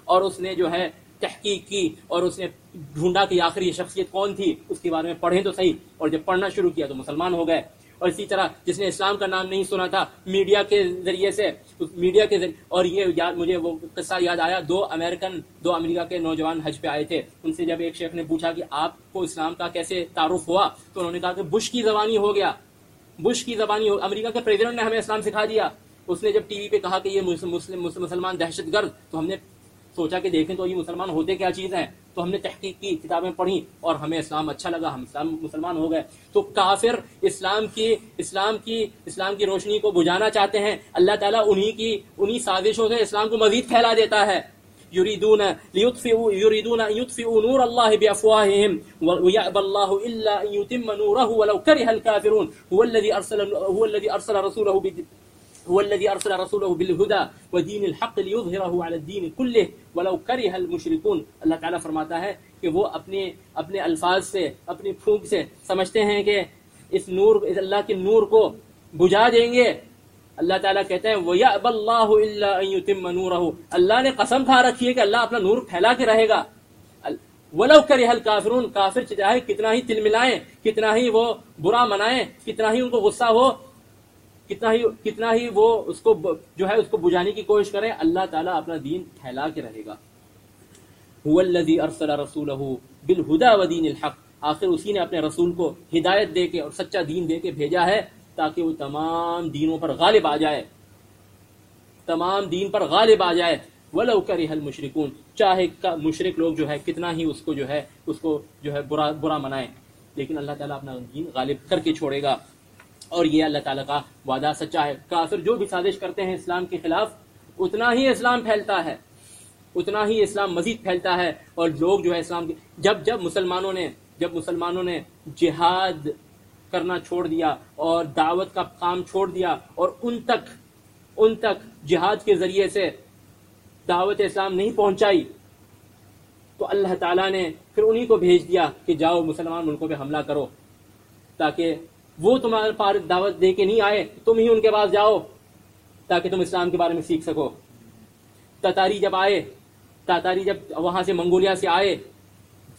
اور اس نے جو ہے تحقیق کی اور اس نے ڈھونڈا کہ آخری شخصیت کون تھی؟ اس کے بارے میں پڑھیں تو صحیح، اور جب پڑھنا شروع کیا تو مسلمان ہو گئے۔ اور اسی طرح جس نے اسلام کا نام نہیں سنا تھا، میڈیا کے ذریعے سے میڈیا کے ذریعے، اور یہ یاد، مجھے وہ قصہ یاد آیا، دو امریکن، دو امریکہ کے نوجوان حج پہ آئے تھے۔ ان سے جب ایک شیخ نے پوچھا کہ آپ کو اسلام کا کیسے تعارف ہوا، تو انہوں نے کہا کہ بش کی زبانی ہو گیا۔ بش کی زبانی ہو، امریکہ کے پریزیڈنٹ نے ہمیں اسلام سکھا دیا۔ اس نے جب ٹی وی پہ کہا کہ یہ مسلم مسلمان دہشت گرد، تو ہم نے سوچا کہ دیکھیں تو یہ مسلمان ہوتے کیا چیز ہیں تو ہم نے تحقیق کی، کتابیں پڑھی اور ہمیں اسلام اچھا لگا، ہم اسلام مسلمان ہو گئے۔ تو کافر اسلام کی اسلام کی اسلام کی روشنی کو بجھانا چاہتے ہیں۔ اللہ تعالیٰ انہی کی، انہی سازشوں سے اسلام کو مزید پھیلا دیتا ہے۔ يريدون ليطفئوا يريدون ان يطفئوا نور الله بافواههم ويأبى الله الا ان يتم نوره ولو كره الكافرون هو الذي ارسل، هو الذي ارسل رسوله هو الذي ارسل رسوله بالهدى ودين الحق ليظهره على الدين كله. ولو كره المشركون، اللہ تعالی فرماتا ہے کہ وہ اپنے اپنے الفاظ سے، اپنی پھونک سے سمجھتے ہیں کہ اس نور، اس اللہ کے نور کو بجھا دیں گے۔ اللہ تعالیٰ کہتے ہیں وَيَأْبَ اللَّهُ إِلَّا أَن يُتِمَّ نُورَهُ۔ اللہ نے قسم کھا رکھی ہے کہ اللہ اپنا نور پھیلا کے رہے گا۔ ولو کرہ الکافرون کافر چاہے کتنا ہی تل ملائیں کتنا ہی وہ برا منائیں، کتنا ہی ان کو غصہ ہو کتنا ہی کتنا ہی وہ اس کو جو ہے اس کو بجانے کی کوشش کریں، اللہ تعالیٰ اپنا دین پھیلا کے رہے گا۔ ارسل رسوله بالهدى الحق۔ آخر اسی نے اپنے رسول کو ہدایت دے کے اور سچا دین دے کے بھیجا ہے تاکہ وہ تمام دینوں پر غالب آ جائے۔ تمام دین پر غالب آ جائے۔ ولو کرہ المشرکون چاہے مشرک لوگ جو ہے کتنا ہی اس کو جو ہے، اس کو جو ہے برا برا منائے لیکن اللہ تعالیٰ اپنا دین غالب کر کے چھوڑے گا۔ اور یہ اللہ تعالیٰ کا وعدہ سچا ہے۔ کافر جو بھی سازش کرتے ہیں اسلام کے خلاف، اتنا ہی اسلام پھیلتا ہے۔ اتنا ہی اسلام مزید پھیلتا ہے۔ اور لوگ جو ہے اسلام کے جب جب مسلمانوں نے جب مسلمانوں نے جہاد کرنا چھوڑ دیا اور دعوت کا کام چھوڑ دیا اور ان تک ان تک جہاد کے ذریعے سے دعوت اسلام نہیں پہنچائی، تو اللہ تعالیٰ نے پھر انہی کو بھیج دیا کہ جاؤ مسلمان ملکوں پہ حملہ کرو تاکہ وہ تمہارے پار دعوت دے کے نہیں آئے، تم ہی ان کے پاس جاؤ تاکہ تم اسلام کے بارے میں سیکھ سکو۔ تتاری جب آئے، تاتاری جب وہاں سے منگولیا سے آئے،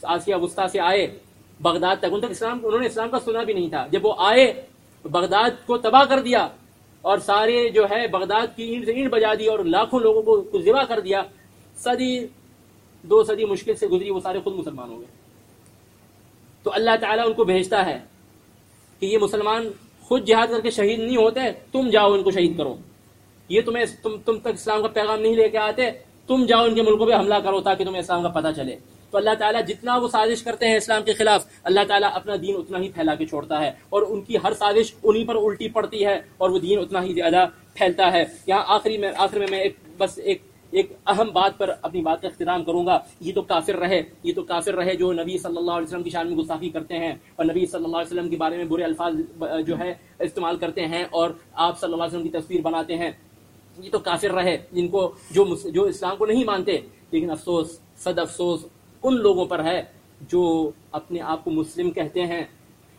آسیہ وسطی سے آئے، بغداد تک، ان تک اسلام، انہوں نے اسلام کا سنا بھی نہیں تھا۔ جب وہ آئے، بغداد کو تباہ کر دیا اور سارے جو ہے بغداد کی اینٹ سے اینٹ بجا دی اور لاکھوں لوگوں کو ذبح کر دیا، صدی، دو صدی مشکل سے گزری، وہ سارے خود مسلمان ہو گئے۔ تو اللہ تعالیٰ ان کو بھیجتا ہے۔ کہ یہ مسلمان خود جہاد کر کے شہید نہیں ہوتے، تم جاؤ ان کو شہید کرو۔ یہ تمہیں تم تم تک اسلام کا پیغام نہیں لے کے آتے، تم جاؤ ان کے ملکوں پہ حملہ کرو تاکہ تمہیں اسلام کا پتہ چلے۔ تو اللہ تعالیٰ جتنا وہ سازش کرتے ہیں اسلام کے خلاف، اللہ تعالیٰ اپنا دین اتنا ہی پھیلا کے چھوڑتا ہے۔ اور ان کی ہر سازش انہی پر الٹی پڑتی ہے اور وہ دین اتنا ہی زیادہ پھیلتا ہے۔ یہاں آخری میں آخر میں میں ایک بس ایک ایک اہم بات پر اپنی بات کا اختتام کروں گا۔ یہ تو کافر رہے، یہ تو کافر رہے جو نبی صلی اللہ علیہ وسلم کی شان میں گستاخی کرتے ہیں اور نبی صلی اللہ علیہ وسلم کے بارے میں برے الفاظ جو ہے استعمال کرتے ہیں اور آپ صلی اللہ علیہ وسلم کی تصویر بناتے ہیں۔ یہ تو کافر رہے، جن کو جو جو اسلام کو نہیں مانتے، لیکن افسوس، صد افسوس ان لوگوں پر ہے جو اپنے آپ کو مسلم کہتے ہیں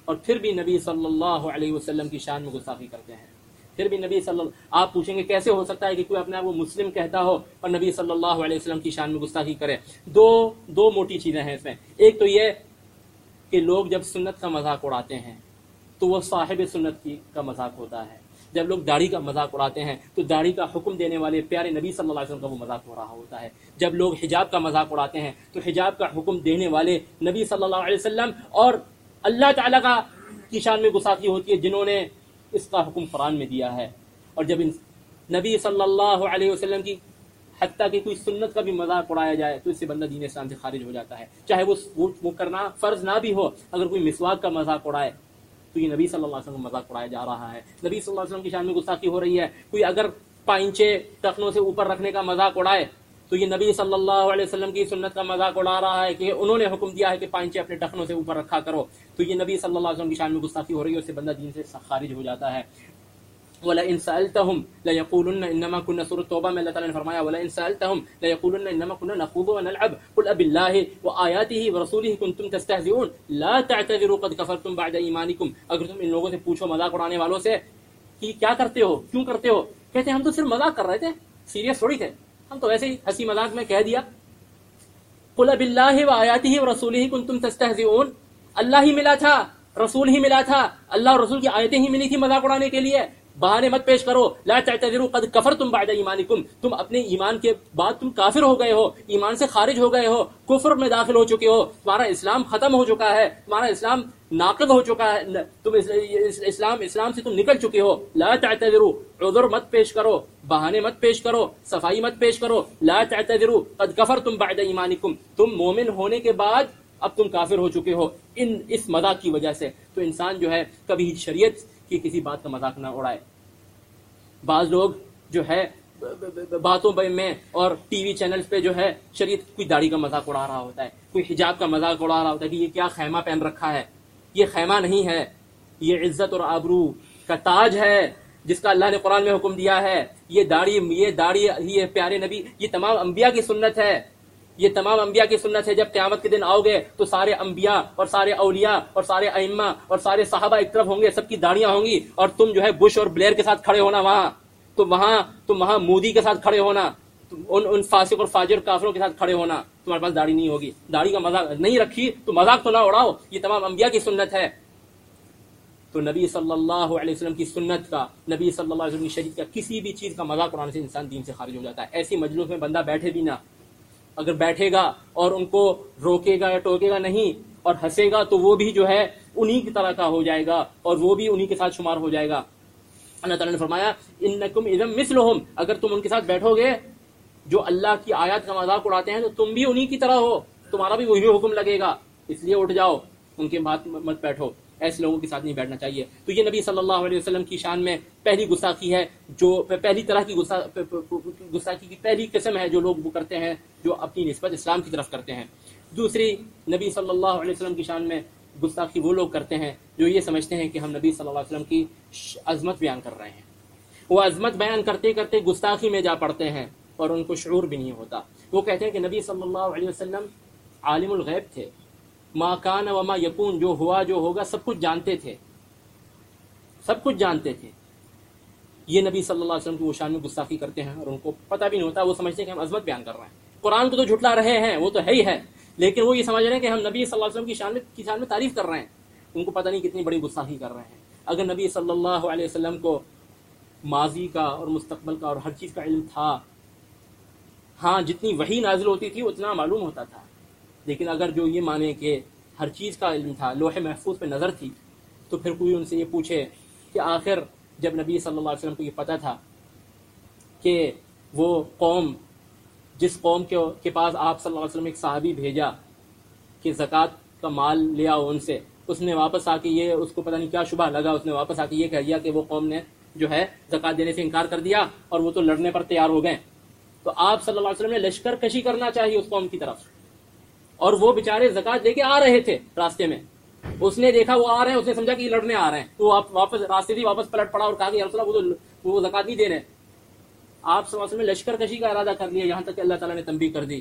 اور پھر بھی نبی صلی اللہ علیہ وسلم کی شان میں گستاخی کرتے ہیں۔ پھر بھی نبی صلی اللہ آپ پوچھیں گے کیسے ہو سکتا ہے کہ کوئی اپنے آپ کو مسلم کہتا ہو اور نبی صلی اللہ علیہ وسلم کی شان میں گستاخی کرے۔ دو دو موٹی چیزیں ہیں اس میں۔ ایک تو یہ کہ لوگ جب سنت کا مذاق اڑاتے ہیں، تو وہ صاحب سنت کی کا مذاق ہوتا ہے۔ جب لوگ داڑھی کا مذاق اڑاتے ہیں، تو داڑھی کا حکم دینے والے پیارے نبی صلی اللہ علیہ وسلم کا وہ مذاق ہو رہا ہوتا ہے۔ جب لوگ حجاب کا مذاق اڑاتے ہیں، تو حجاب کا حکم دینے والے نبی صلی اللہ علیہ وسلم اور اللہ تعالیٰ کا کی شان میں گساخی ہوتی ہے، جنہوں نے اس کا حکم قرآن میں دیا ہے۔ اور جب نبی صلی اللہ علیہ وسلم کی حتیٰ کہ کوئی سنت کا بھی مذاق اڑایا جائے تو اس سے بندہ دین اسلام سے خارج ہو جاتا ہے۔ چاہے وہ کرنا فرض نہ بھی ہو، اگر کوئی مسواک کا مذاق اڑائے تو یہ نبی صلی اللہ علیہ وسلم کا مذاق اڑایا جا رہا ہے۔ نبی صلی اللہ علیہ وسلم کی شان میں گستاخی ہو رہی ہے۔ کوئی اگر پائنچے ٹخنوں سے اوپر رکھنے کا مذاق اڑائے تو یہ نبی صلی اللہ علیہ وسلم کی سنت کا مذاق اڑا رہا ہے کہ انہوں نے حکم دیا ہے کہ پائنچے اپنے ٹخنوں سے اوپر رکھا کرو۔ تو یہ نبی صلی اللہ علیہ وسلم کی شان میں گستاخی ہو رہی ہے اس سے بندہ دین سے خارج ہو جاتا ہے۔ وَلَئِن سَأَلْتَهُمْ لَيَقُولُنَّ إِنَّمَا كُنَّا سورة توبہ میں اللہ تعالیٰ نے فرمایا، وَلَئِن سَأَلْتَهُمْ لَيَقُولُنَّ إِنَّمَا كُنَّا نَخُوضُ وَنَلْعَبُ قُلْ أَبِ اللَّهِ وَآيَاتِهِ وَرَسُولِهِ كُنْتُمْ تَسْتَهْزِئُونَ۔ لَا تَعْتَذِرُوا قَدْ كَفَرْتُمْ بَعْدَ إِيمَانِكُمْ۔ اگر تم ان لوگوں سے پوچھو مذاق اڑانے والوں سے کہ کیا کرتے ہو، کیوں کرتے ہو؟ کہتے ہیں، ہم تو صرف مذاق کر رہے تھے، سیریس تھوڑی تھے۔ ہم تو ایسے ہی ہنسی مذاق میں کہہ دیا۔ قُلْ آیاتی رسول ہی کن تم تَسْتَهْزِئُونَ۔ اللہ ہی ملا تھا، رسول ہی ملا تھا۔ اللہ اور رسول کی آیتیں ہی ملی تھی مذاق اڑانے کے لیے۔ بہانے مت پیش کرو۔ لا تعتذروا، قد کفر تم بعد ایمانکم۔ تم اپنے ایمان کے بعد تم کافر ہو گئے ہو، ایمان سے خارج ہو گئے ہو، کفر میں داخل ہو چکے ہو۔ تمہارا اسلام ختم ہو چکا ہے، تمہارا اسلام ناقض ہو چکا ہے۔ تم اسلام اسلام سے تم نکل چکے ہو۔ لا تعتذروا، عذر مت پیش کرو، بہانے مت پیش کرو، صفائی مت پیش کرو۔ لا تعتذروا، قد کفر تم بعد ایمانکم۔ تم مومن ہونے کے بعد اب تم کافر ہو چکے ہو۔ ان اس مذاق کی وجہ سے تو انسان جو ہے کبھی شریعت کی کسی بات کا مذاق نہ اڑائے۔ بعض لوگ جو ہے، باتوں میں اور ٹی وی چینلز پہ جو ہے، شریعت کوئی داڑھی کا مذاق اڑا رہا ہوتا ہے، کوئی حجاب کا مذاق اڑا رہا ہوتا ہے کہ یہ کیا خیمہ پہن رکھا ہے۔ یہ خیمہ نہیں ہے، یہ عزت اور آبرو کا تاج ہے، جس کا اللہ نے قرآن میں حکم دیا ہے۔ یہ داڑھی یہ داڑھی یہ پیارے نبی، یہ تمام انبیاء کی سنت ہے۔ یہ تمام انبیاء کی سنت ہے، جب قیامت کے دن آؤ گے تو سارے انبیاء اور سارے اولیاء اور سارے ائمہ اور سارے صحابہ ایک طرف ہوں گے، سب کی داڑیاں ہوں گی اور تم جو ہے بش اور بلیر کے ساتھ کھڑے ہونا وہاں۔ تو وہاں تم وہاں مودی کے ساتھ کھڑے ہونا ان ان فاسق اور فاجر کافروں کے ساتھ کھڑے ہونا، تمہارے پاس داڑھی نہیں ہوگی۔ داڑھی کا مذاق نہیں رکھی تو مذاق تو نہ اڑاؤ، یہ تمام انبیاء کی سنت ہے۔ تو نبی صلی اللہ علیہ وسلم کی سنت کا، نبی صلی اللہ علیہ وسلم کی شریف کا کسی بھی چیز کا مذاق اڑانے سے انسان دین سے خارج ہو جاتا ہے۔ ایسی مجلس میں بندہ بیٹھے بھی نہ۔ اگر بیٹھے گا اور ان کو روکے گا یا ٹوکے گا نہیں اور ہنسے گا تو وہ بھی جو ہے انہی کی طرح کا ہو جائے گا اور وہ بھی انہی کے ساتھ شمار ہو جائے گا۔ اللہ تعالیٰ نے فرمایا، انکم اذا مثلہم اگر تم ان کے ساتھ بیٹھو گے، جو اللہ کی آیات کا مذاق اڑاتے ہیں، تو تم بھی انہی کی طرح ہو، تمہارا بھی وہی حکم لگے گا۔ اس لیے اٹھ جاؤ، ان کے بات مت بیٹھو۔ ایسے لوگوں کے ساتھ نہیں بیٹھنا چاہیے۔ تو یہ نبی صلی اللہ علیہ وسلم کی شان میں پہلی گستاخی ہے، جو پہلی طرح کی گستاخی کی پہلی قسم ہے جو لوگ وہ کرتے ہیں، جو اپنی نسبت اسلام کی طرف کرتے ہیں۔ دوسری، نبی صلی اللہ علیہ وسلم کی شان میں گستاخی وہ لوگ کرتے ہیں جو یہ سمجھتے ہیں کہ ہم نبی صلی اللہ علیہ وسلم کی عظمت بیان کر رہے ہیں۔ وہ عظمت بیان کرتے کرتے گستاخی میں جا پڑتے ہیں اور ان کو شعور بھی نہیں ہوتا۔ وہ کہتے ہیں کہ نبی صلی اللہ علیہ وسلم عالم الغیب تھے۔ ما کان و ما یقون جو ہوا، جو ہوگا، سب کچھ جانتے تھے۔ سب کچھ جانتے تھے۔ یہ نبی صلی اللہ علیہ وسلم کی وہ شان میں گستاخی کرتے ہیں اور ان کو پتہ بھی نہیں ہوتا، وہ سمجھتے ہیں کہ ہم عظمت بیان کر رہے ہیں۔ قرآن کو تو جھٹلا رہے ہیں، وہ تو ہے ہی ہے۔ لیکن وہ یہ سمجھ رہے ہیں کہ ہم نبی صلی اللہ علیہ وسلم کی شان میں، کی شان میں تعریف کر رہے ہیں۔ ان کو پتہ نہیں کتنی بڑی گستاخی کر رہے ہیں۔ اگر نبی صلی اللہ علیہ وسلم کو ماضی کا اور مستقبل کا اور ہر چیز کا علم تھا ہاں جتنی وہی نازل ہوتی تھی، اتنا معلوم ہوتا تھا۔ لیکن اگر جو یہ مانے کہ ہر چیز کا علم تھا لوہے محفوظ پہ نظر تھی، تو پھر کوئی ان سے یہ پوچھے کہ آخر جب نبی صلی اللہ علیہ وسلم کو یہ پتہ تھا کہ وہ قوم، جس قوم کے پاس آپ صلی اللہ علیہ وسلم ایک صحابی بھیجا کہ زکوٰۃ کا مال لے آؤ ان سے، اس نے واپس آ کے یہ، اس کو پتہ نہیں کیا شبہ لگا، اس نے واپس آ کے یہ کہہ دیا کہ وہ قوم نے جو ہے زکوٰۃ دینے سے انکار کر دیا اور وہ تو لڑنے پر تیار ہو گئے۔ تو آپ صلی اللہ علیہ وسلم نے لشکر کشی کرنا چاہیے اس قوم کی طرف۔ اور وہ بےچارے زکات لے کے آ رہے تھے راستے میں۔ اس نے دیکھا وہ آ رہے ہیں، اس نے سمجھا کہ یہ لڑنے آ رہے ہیں۔ تو واپس، راستے سے واپس پلٹ پڑا اور کہا کہ اللہ، وہ تو وہ زکات نہیں دے رہے۔ آپ صلی اللہ لشکر کشی کا ارادہ کر لیا۔ یہاں تک کہ اللہ تعالیٰ نے تنبیہ کر دی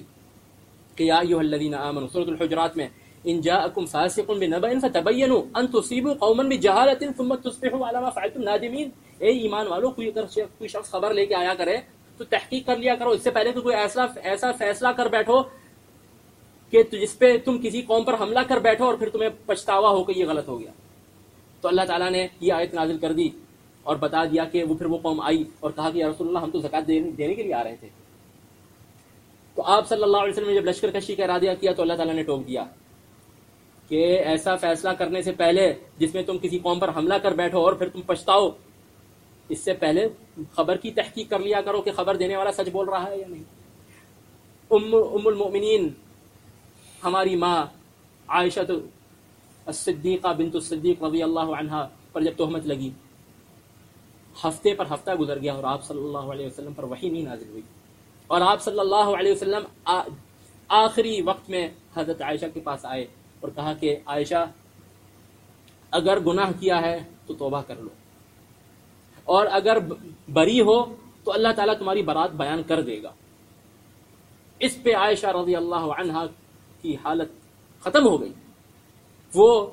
کہ یا ایوہ الذین آمنوا سورۃ الحجرات میں، ان جاءکم فاسق بنبأ فتبینوا ان تصیبوا قوما بجہالۃ ثم تصبحوا علی ما فعلتم نادمین۔ اے ایمان والو، کوئی اگر کوئی شخص خبر لے کے آیا کرے تو تحقیق کر لیا کرو۔ اس سے پہلے کہ کوئی ایسا ایسا فیصلہ کر بیٹھو کہ جس پہ تم کسی قوم پر حملہ کر بیٹھو اور پھر تمہیں پچھتاوا ہو کہ یہ غلط ہو گیا۔ تو اللہ تعالیٰ نے یہ آیت نازل کر دی اور بتا دیا کہ وہ پھر وہ قوم آئی اور کہا کہ یا رسول اللہ ہم تو زکات دینے کے لیے آ رہے تھے۔ تو آپ صلی اللہ علیہ وسلم نے جب لشکر کشی کا ارادہ کیا تو اللہ تعالیٰ نے ٹوک دیا کہ ایسا فیصلہ کرنے سے پہلے جس میں تم کسی قوم پر حملہ کر بیٹھو اور پھر تم پچھتاؤ، اس سے پہلے خبر کی تحقیق کر لیا کرو کہ خبر دینے والا سچ بول رہا ہے یا نہیں۔ ام ام المؤمنین ہماری ماں عائشہ الصدیقہ بنت الصدیق رضی اللہ عنہ پر جب تہمت لگی، ہفتے پر ہفتہ گزر گیا اور آپ صلی اللہ علیہ وسلم پر وہی نہیں نازل ہوئی۔ اور آپ صلی اللہ علیہ وسلم آخری وقت میں حضرت عائشہ کے پاس آئے اور کہا کہ عائشہ، اگر گناہ کیا ہے تو توبہ کر لو۔ اور اگر بری ہو تو اللہ تعالیٰ تمہاری برات بیان کر دے گا۔ اس پہ عائشہ رضی اللہ عنہ کی حالت ختم ہو گئی۔ وہ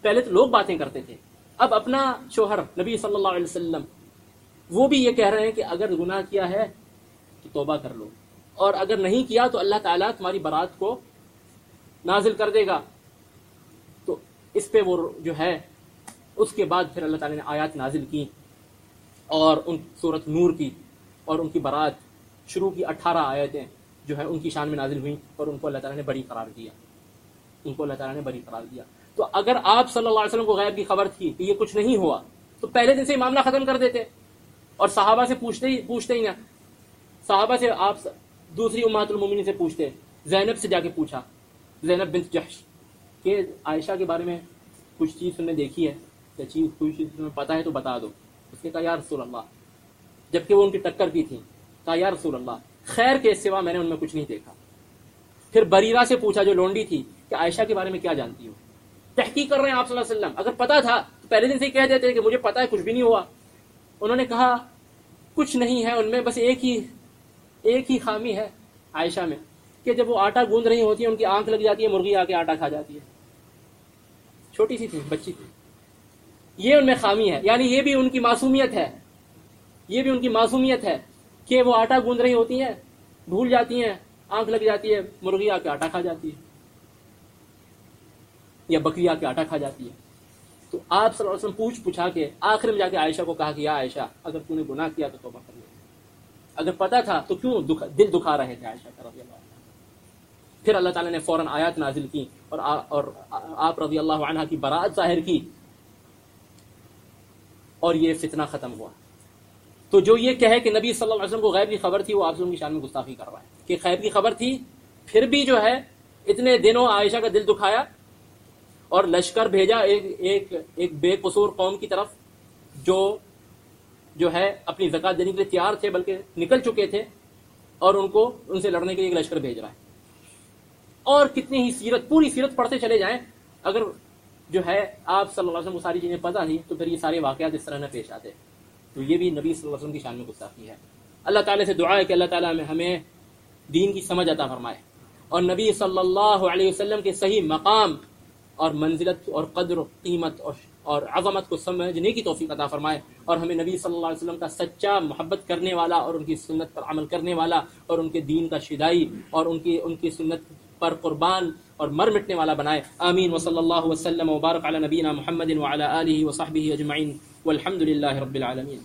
پہلے تو لوگ باتیں کرتے تھے۔ اب اپنا شوہر نبی صلی اللہ علیہ وسلم، وہ بھی یہ کہہ رہے ہیں کہ اگر گناہ کیا ہے تو توبہ کر لو۔ اور اگر نہیں کیا تو اللہ تعالیٰ تمہاری برات کو نازل کر دے گا۔ تو اس پہ وہ جو ہے، اس کے بعد پھر اللہ تعالیٰ نے آیات نازل کی اور ان صورت نور کی اور ان کی برات، شروع کی اٹھارہ آیتیں۔ جو ہے ان کی شان میں نازل ہوئی اور ان کو اللہ تعالیٰ نے بڑی قرار دیا۔ ان کو اللہ تعالیٰ نے بڑی قرار دیا۔ تو اگر آپ صلی اللہ علیہ وسلم کو غیب کی خبر تھی کہ یہ کچھ نہیں ہوا، تو پہلے دن سے معاملہ ختم کر دیتے۔ اور صحابہ سے پوچھتے ہی پوچھتے ہی نا صحابہ سے آپ دوسری امات المومنی سے پوچھتے۔ زینب سے جا کے پوچھا۔ زینب بنت جحش۔ کہ عائشہ کے بارے میں کچھ چیز تم نے دیکھی ہے؟ یا چیز کچھ چیز تمہیں پتا ہے تو بتا دو۔ اس نے کہا، یا رسول اللہ. جبکہ وہ ان کی ٹکر بھی تھی۔ کہا، یا رسول اللہ. خیر کے سوا میں نے ان میں کچھ نہیں دیکھا۔ پھر بریرا سے پوچھا جو لونڈی تھی کہ عائشہ کے بارے میں کیا جانتی ہو؟ تحقیق کر رہے ہیں آپ صلی اللہ علیہ وسلم۔ اگر پتا تھا تو پہلے دن سے کہہ دیتے کہ مجھے پتا ہے کچھ بھی نہیں ہوا۔ انہوں نے کہا، کچھ نہیں ہے، ان میں بس ایک ہی ایک ہی خامی ہے عائشہ میں، کہ جب وہ آٹا گوند رہی ہوتی ہے ان کی آنکھ لگ جاتی ہے، مرغی آ کے آٹا کھا جاتی ہے۔ چھوٹی سی تھی، بچی تھی۔ یہ ان میں خامی ہے یعنی یہ بھی ان کی معصومیت ہے۔ یہ بھی ان کی معصومیت ہے۔ کہ وہ آٹا گوند رہی ہوتی ہیں بھول جاتی ہیں آنکھ لگ جاتی ہے مرغی آ کے آٹا کھا جاتی ہے یا بکری آ کے آٹا کھا جاتی ہے تو آپ صلی اللہ علیہ وسلم پوچھ پوچھا کے آخر میں جا کے عائشہ کو کہا کہ یا عائشہ اگر تو نے گناہ کیا تو توبہ کر لیا اگر پتا تھا تو کیوں دکھ دل دکھا رہے تھے عائشہ کا رضی اللہ عنہ۔ پھر اللہ تعالیٰ نے فوراً آیات نازل کی اور آ, اور آپ رضی اللہ عنہ کی برات ظاہر کی۔ اور یہ فتنہ ختم ہوا۔ تو جو یہ کہے کہ نبی صلی اللہ علیہ وسلم کو غیب کی خبر تھی، وہ آپ کی شان میں گستاخی کر رہا ہے کہ غیب کی خبر تھی، پھر بھی جو ہے، اتنے دنوں عائشہ کا دل دکھایا اور لشکر بھیجا ایک ایک ایک بے قصور قوم کی طرف جو جو ہے اپنی زکات دینے کے لیے تیار تھے، بلکہ نکل چکے تھے اور ان کو، ان سے لڑنے کے لیے ایک لشکر بھیج رہا ہے۔ اور کتنی ہی سیرت، پوری سیرت پڑھتے چلے جائیں، اگر جو ہے آپ صلی اللہ علیہ وسلم کو ساری چیزیں پتہ نہیں تو پھر یہ سارے واقعات اس طرح نہ پیش آتے۔ تو یہ بھی نبی صلی اللہ علیہ وسلم کی شان میں گستاخی ہے۔ اللہ تعالیٰ سے دعا ہے کہ اللہ تعالیٰ میں ہمیں دین کی سمجھ عطا فرمائے۔ اور نبی صلی اللہ علیہ وسلم کے صحیح مقام اور منزلت اور قدر و قیمت اور اور عظمت کو سمجھنے کی توفیق عطا فرمائے۔ اور ہمیں نبی صلی اللہ علیہ وسلم کا سچا محبت کرنے والا اور ان کی سنت پر عمل کرنے والا اور ان کے دین کا شدائی اور ان کی ان کی سنت پر قربان اور مر مٹنے والا بنائے۔ آمین۔ وصلی اللہ وسلم وبارک علی نبینا محمد وعلی آلہ وصحبہ اجمعین۔ والحمد لله رب العالمين.